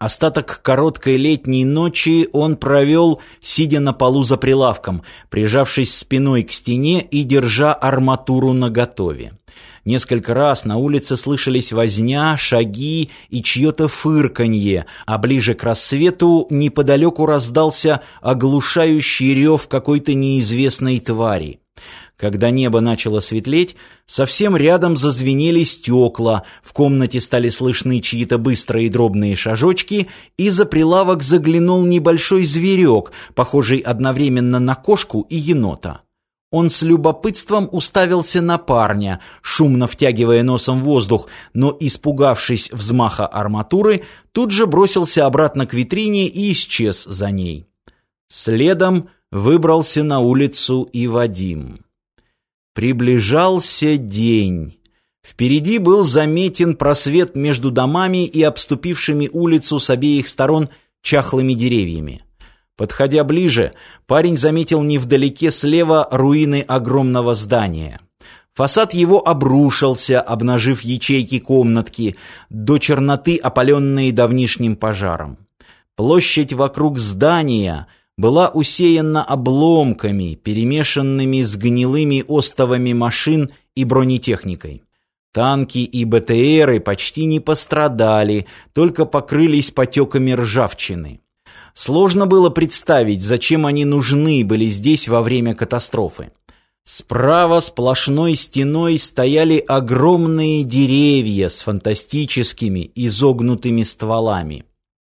Остаток короткой летней ночи он провел, сидя на полу за прилавком, прижавшись спиной к стене и держа арматуру наготове. Несколько раз на улице слышались возня, шаги и чье-то фырканье, а ближе к рассвету неподалеку раздался оглушающий рев какой-то неизвестной твари. Когда небо начало светлеть, совсем рядом зазвенели стекла, в комнате стали слышны чьи-то быстрые дробные шажочки, и за прилавок заглянул небольшой зверек, похожий одновременно на кошку и енота. Он с любопытством уставился на парня, шумно втягивая носом воздух, но, испугавшись взмаха арматуры, тут же бросился обратно к витрине и исчез за ней. Следом выбрался на улицу и Вадим. Приближался день. Впереди был заметен просвет между домами и обступившими улицу с обеих сторон чахлыми деревьями. Подходя ближе, парень заметил невдалеке слева руины огромного здания. Фасад его обрушился, обнажив ячейки комнатки, до черноты опаленные давнишним пожаром. Площадь вокруг здания — была усеяна обломками, перемешанными с гнилыми остовами машин и бронетехникой. Танки и БТРы почти не пострадали, только покрылись потеками ржавчины. Сложно было представить, зачем они нужны были здесь во время катастрофы. Справа сплошной стеной стояли огромные деревья с фантастическими изогнутыми стволами.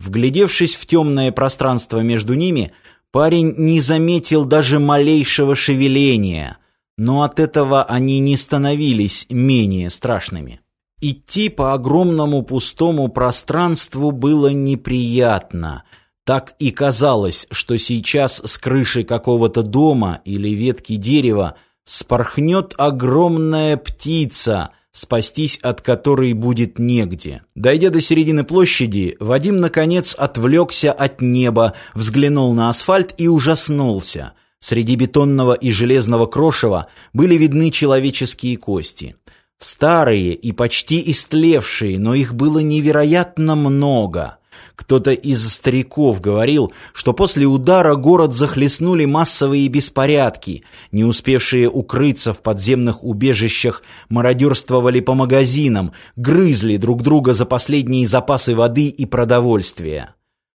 Вглядевшись в темное пространство между ними, Парень не заметил даже малейшего шевеления, но от этого они не становились менее страшными. Идти по огромному пустому пространству было неприятно. Так и казалось, что сейчас с крыши какого-то дома или ветки дерева спорхнет огромная птица — спастись от которой будет негде. Дойдя до середины площади, Вадим, наконец, отвлекся от неба, взглянул на асфальт и ужаснулся. Среди бетонного и железного крошева были видны человеческие кости. Старые и почти истлевшие, но их было невероятно много – кто-то из стариков говорил, что после удара город захлестнули массовые беспорядки. Не успевшие укрыться в подземных убежищах мародерствовали по магазинам, грызли друг друга за последние запасы воды и продовольствия.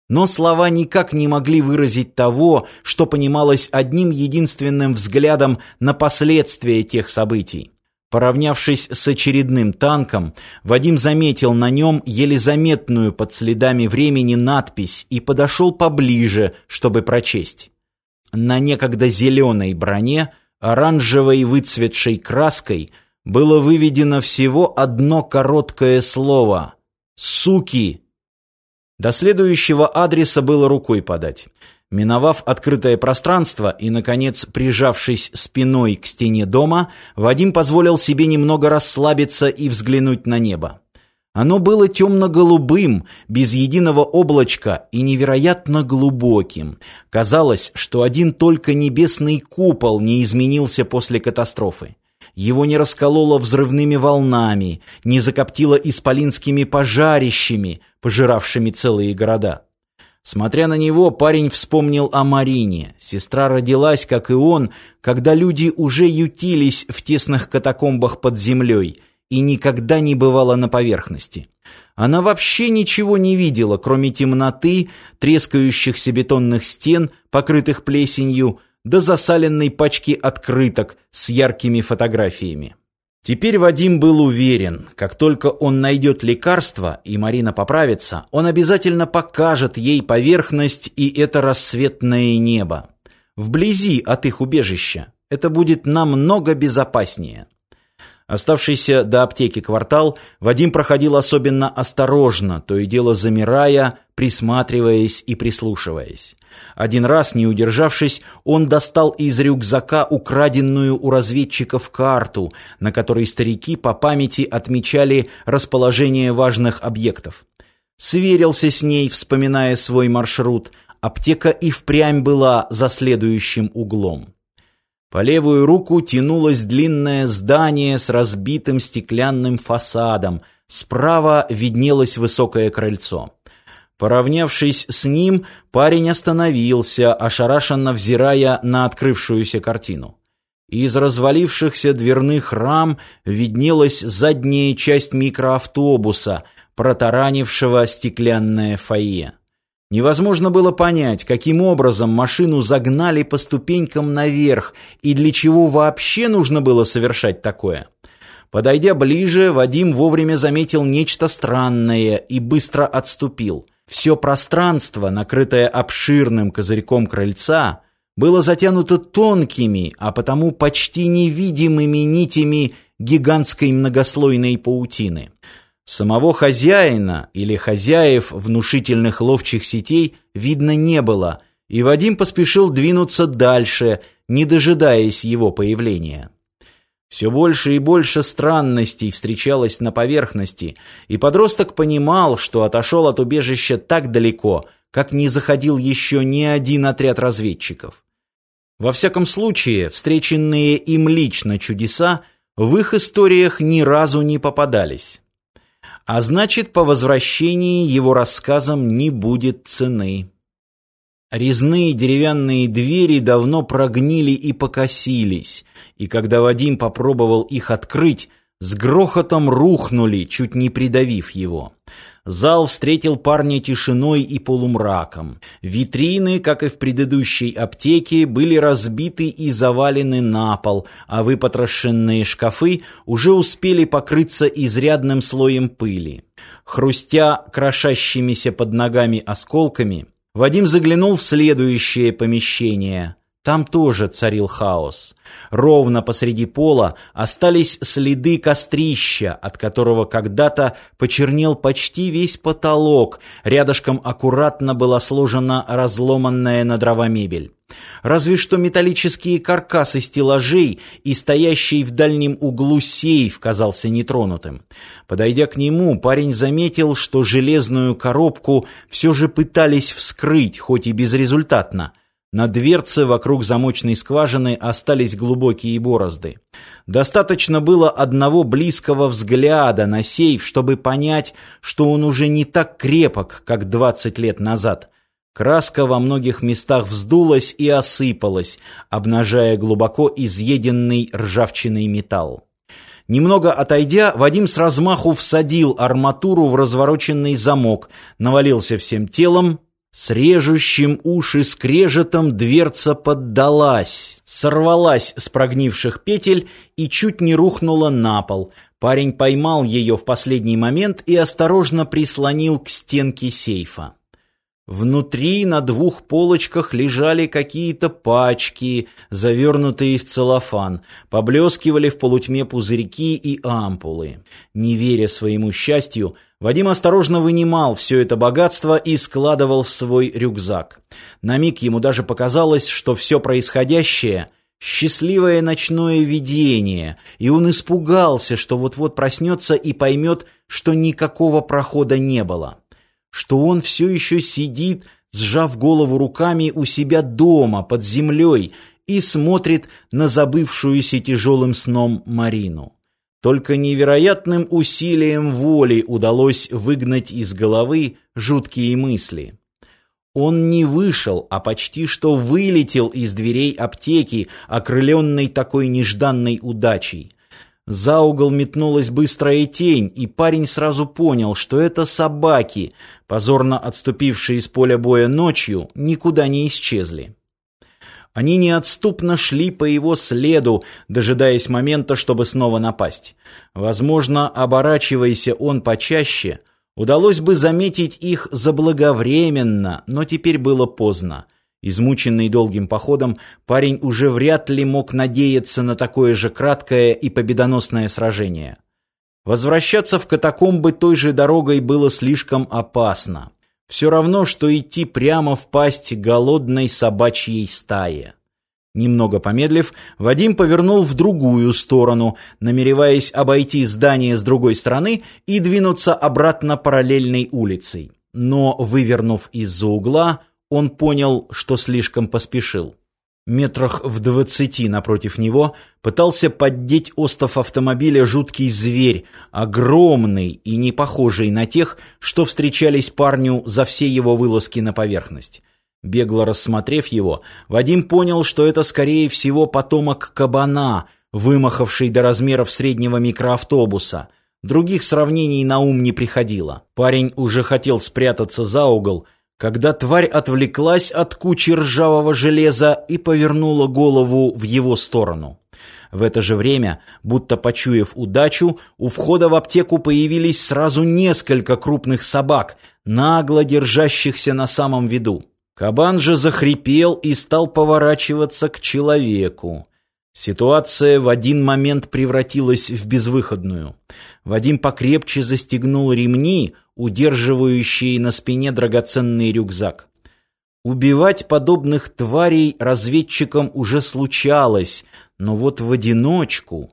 Но слова никак не могли выразить того, что понималось одним единственным взглядом на последствия тех событий. Поравнявшись с очередным танком, Вадим заметил на нем еле заметную под следами времени надпись и подошел поближе, чтобы прочесть. На некогда зеленой броне, оранжевой выцветшей краской, было выведено всего одно короткое слово «Суки». До следующего адреса было рукой подать. Миновав открытое пространство и, наконец, прижавшись спиной к стене дома, Вадим позволил себе немного расслабиться и взглянуть на небо. Оно было темно-голубым, без единого облачка и невероятно глубоким. Казалось, что один только небесный купол не изменился после катастрофы. Его не раскололо взрывными волнами, не закоптило исполинскими пожарищами, пожиравшими целые города. Смотря на него, парень вспомнил о Марине. Сестра родилась, как и он, когда люди уже ютились в тесных катакомбах под землей и никогда не бывала на поверхности. Она вообще ничего не видела, кроме темноты, трескающихся бетонных стен, покрытых плесенью, до засаленной пачки открыток с яркими фотографиями. Теперь Вадим был уверен, как только он найдет лекарство и Марина поправится, он обязательно покажет ей поверхность и это рассветное небо. Вблизи от их убежища. Это будет намного безопаснее. Оставшийся до аптеки квартал Вадим проходил особенно осторожно, то и дело замирая, присматриваясь и прислушиваясь. Один раз, не удержавшись, он достал из рюкзака украденную у разведчиков карту, на которой старики по памяти отмечали расположение важных объектов. Сверился с ней, вспоминая свой маршрут. Аптека и впрямь была за следующим углом. По левую руку тянулось длинное здание с разбитым стеклянным фасадом, справа виднелось высокое крыльцо. Поравнявшись с ним, парень остановился, ошарашенно взирая на открывшуюся картину. Из развалившихся дверных рам виднелась задняя часть микроавтобуса, протаранившего стеклянное фойе. Невозможно было понять, каким образом машину загнали по ступенькам наверх и для чего вообще нужно было совершать такое. Подойдя ближе, Вадим вовремя заметил нечто странное и быстро отступил. Все пространство, накрытое обширным козырьком крыльца, было затянуто тонкими, а потому почти невидимыми нитями гигантской многослойной паутины. Самого хозяина или хозяев внушительных ловчих сетей видно не было, и Вадим поспешил двинуться дальше, не дожидаясь его появления. Все больше и больше странностей встречалось на поверхности, и подросток понимал, что отошел от убежища так далеко, как не заходил еще ни один отряд разведчиков. Во всяком случае, встреченные им лично чудеса в их историях ни разу не попадались. А значит, по возвращении его рассказам не будет цены. Резные деревянные двери давно прогнили и покосились, и когда Вадим попробовал их открыть, с грохотом рухнули, чуть не придавив его. Зал встретил парня тишиной и полумраком. Витрины, как и в предыдущей аптеке, были разбиты и завалены на пол, а выпотрошенные шкафы уже успели покрыться изрядным слоем пыли. Хрустя крошащимися под ногами осколками, Вадим заглянул в следующее помещение – там тоже царил хаос. Ровно посреди пола остались следы кострища, от которого когда-то почернел почти весь потолок. Рядышком аккуратно была сложена разломанная на дрова мебель. Разве что металлические каркасы стеллажей и стоящий в дальнем углу сейф казался нетронутым. Подойдя к нему, парень заметил, что железную коробку все же пытались вскрыть, хоть и безрезультатно – на дверце вокруг замочной скважины остались глубокие борозды. Достаточно было одного близкого взгляда на сейф, чтобы понять, что он уже не так крепок, как 20 лет назад. Краска во многих местах вздулась и осыпалась, обнажая глубоко изъеденный ржавчиной металл. Немного отойдя, Вадим с размаху всадил арматуру в развороченный замок, навалился всем телом, с режущим уши скрежетом дверца поддалась, сорвалась с прогнивших петель и чуть не рухнула на пол. Парень поймал ее в последний момент и осторожно прислонил к стенке сейфа. Внутри на двух полочках лежали какие-то пачки, завернутые в целлофан, поблескивали в полутьме пузырьки и ампулы. Не веря своему счастью, Вадим осторожно вынимал все это богатство и складывал в свой рюкзак. На миг ему даже показалось, что все происходящее — счастливое ночное видение, и он испугался, что вот-вот проснется и поймет, что никакого прохода не было что он все еще сидит, сжав голову руками у себя дома, под землей, и смотрит на забывшуюся тяжелым сном Марину. Только невероятным усилием воли удалось выгнать из головы жуткие мысли. Он не вышел, а почти что вылетел из дверей аптеки, окрыленный такой нежданной удачей. За угол метнулась быстрая тень, и парень сразу понял, что это собаки, позорно отступившие из поля боя ночью, никуда не исчезли. Они неотступно шли по его следу, дожидаясь момента, чтобы снова напасть. Возможно, оборачиваясь он почаще, удалось бы заметить их заблаговременно, но теперь было поздно. Измученный долгим походом, парень уже вряд ли мог надеяться на такое же краткое и победоносное сражение. Возвращаться в катакомбы той же дорогой было слишком опасно. Все равно, что идти прямо в пасть голодной собачьей стае. Немного помедлив, Вадим повернул в другую сторону, намереваясь обойти здание с другой стороны и двинуться обратно параллельной улицей. Но, вывернув из-за угла, он понял, что слишком поспешил. Метрах в двадцати напротив него пытался поддеть остов автомобиля жуткий зверь, огромный и не похожий на тех, что встречались парню за все его вылазки на поверхность. Бегло рассмотрев его, Вадим понял, что это скорее всего потомок кабана, вымахавший до размеров среднего микроавтобуса. Других сравнений на ум не приходило. Парень уже хотел спрятаться за угол, когда тварь отвлеклась от кучи ржавого железа и повернула голову в его сторону. В это же время, будто почуяв удачу, у входа в аптеку появились сразу несколько крупных собак, нагло держащихся на самом виду. Кабан же захрипел и стал поворачиваться к человеку. Ситуация в один момент превратилась в безвыходную. Вадим покрепче застегнул ремни, удерживающие на спине драгоценный рюкзак. Убивать подобных тварей разведчикам уже случалось, но вот в одиночку...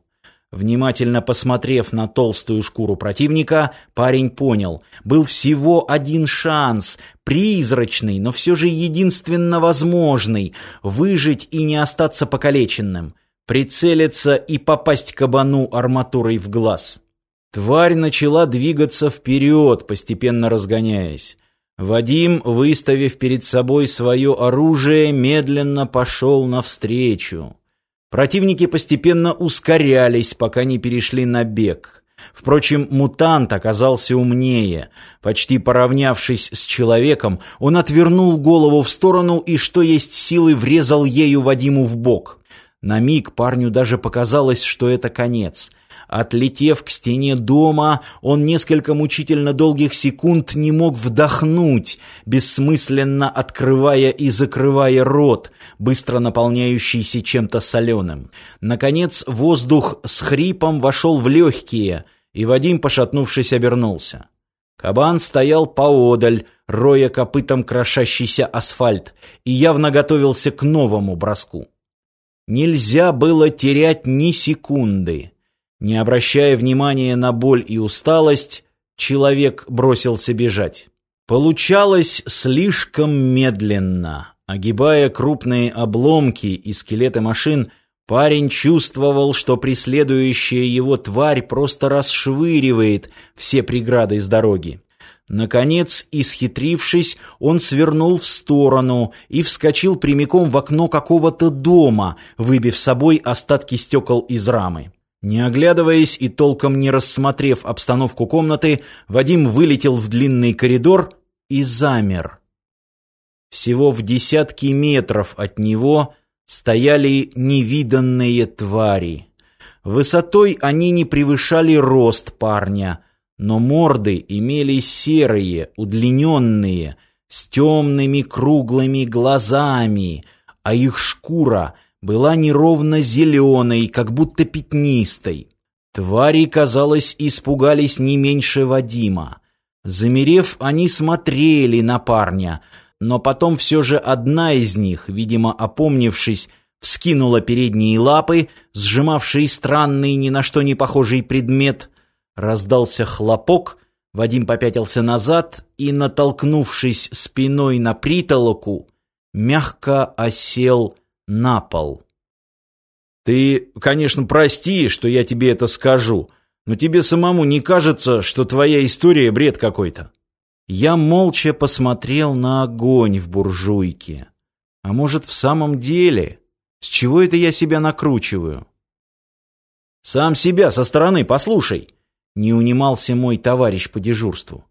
Внимательно посмотрев на толстую шкуру противника, парень понял, был всего один шанс, призрачный, но все же единственно возможный, выжить и не остаться покалеченным, прицелиться и попасть кабану арматурой в глаз. Тварь начала двигаться вперед, постепенно разгоняясь. Вадим, выставив перед собой свое оружие, медленно пошел навстречу. Противники постепенно ускорялись, пока не перешли на бег. Впрочем, мутант оказался умнее. Почти поравнявшись с человеком, он отвернул голову в сторону и, что есть силы, врезал ею Вадиму в бок. На миг парню даже показалось, что это конец — Отлетев к стене дома, он несколько мучительно долгих секунд не мог вдохнуть, бессмысленно открывая и закрывая рот, быстро наполняющийся чем-то соленым. Наконец воздух с хрипом вошел в легкие, и Вадим, пошатнувшись, обернулся. Кабан стоял поодаль, роя копытом крошащийся асфальт, и явно готовился к новому броску. Нельзя было терять ни секунды. Не обращая внимания на боль и усталость, человек бросился бежать. Получалось слишком медленно. Огибая крупные обломки и скелеты машин, парень чувствовал, что преследующая его тварь просто расшвыривает все преграды с дороги. Наконец, исхитрившись, он свернул в сторону и вскочил прямиком в окно какого-то дома, выбив собой остатки стекол из рамы. Не оглядываясь и толком не рассмотрев обстановку комнаты, Вадим вылетел в длинный коридор и замер. Всего в десятки метров от него стояли невиданные твари. Высотой они не превышали рост парня, но морды имели серые, удлиненные, с темными круглыми глазами, а их шкура — была неровно зеленой, как будто пятнистой. Твари, казалось, испугались не меньше Вадима. Замерев, они смотрели на парня, но потом все же одна из них, видимо, опомнившись, вскинула передние лапы, сжимавшие странный, ни на что не похожий предмет. Раздался хлопок, Вадим попятился назад и, натолкнувшись спиной на притолоку, мягко осел на пол. «Ты, конечно, прости, что я тебе это скажу, но тебе самому не кажется, что твоя история бред какой-то?» Я молча посмотрел на огонь в буржуйке. А может, в самом деле? С чего это я себя накручиваю? «Сам себя со стороны послушай!» Не унимался мой товарищ по дежурству.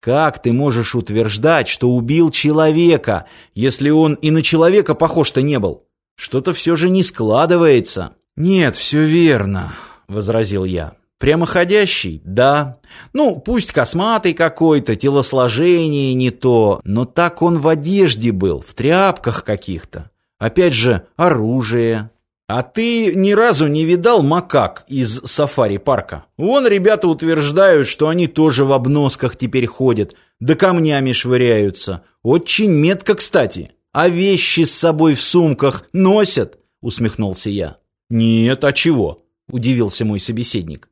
«Как ты можешь утверждать, что убил человека, если он и на человека похож-то не был?» Что-то все же не складывается. Нет, все верно, возразил я. Прямоходящий? Да. Ну, пусть косматый какой-то, телосложение не то, но так он в одежде был, в тряпках каких-то. Опять же, оружие. А ты ни разу не видал макак из сафари-парка? Вон ребята утверждают, что они тоже в обносках теперь ходят, да камнями швыряются. Очень метко, кстати. «А вещи с собой в сумках носят?» — усмехнулся я. «Нет, а чего?» — удивился мой собеседник.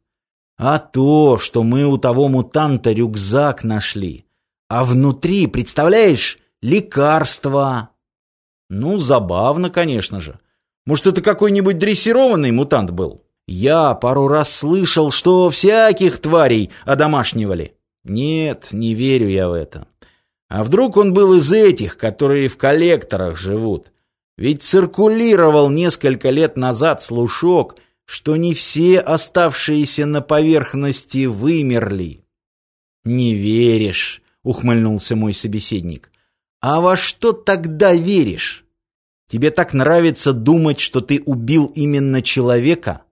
«А то, что мы у того мутанта рюкзак нашли. А внутри, представляешь, лекарства!» Ну, забавно, конечно же. Может, это какой-нибудь дрессированный мутант был? Я пару раз слышал, что всяких тварей одомашнивали. Нет, не верю я в это. А вдруг он был из этих, которые в коллекторах живут? Ведь циркулировал несколько лет назад слушок, что не все оставшиеся на поверхности вымерли. «Не веришь», — ухмыльнулся мой собеседник. «А во что тогда веришь? Тебе так нравится думать, что ты убил именно человека?»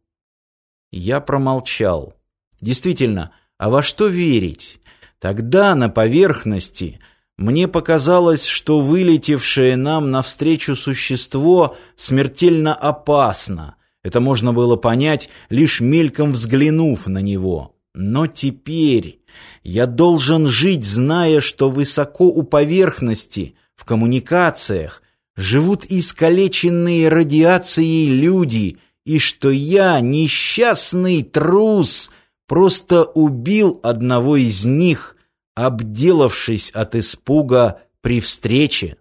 Я промолчал. Действительно, а во что верить? Тогда на поверхности мне показалось, что вылетевшее нам навстречу существо смертельно опасно. Это можно было понять, лишь мельком взглянув на него. Но теперь я должен жить, зная, что высоко у поверхности, в коммуникациях, живут искалеченные радиацией люди, и что я, несчастный трус, просто убил одного из них, обделавшись от испуга при встрече.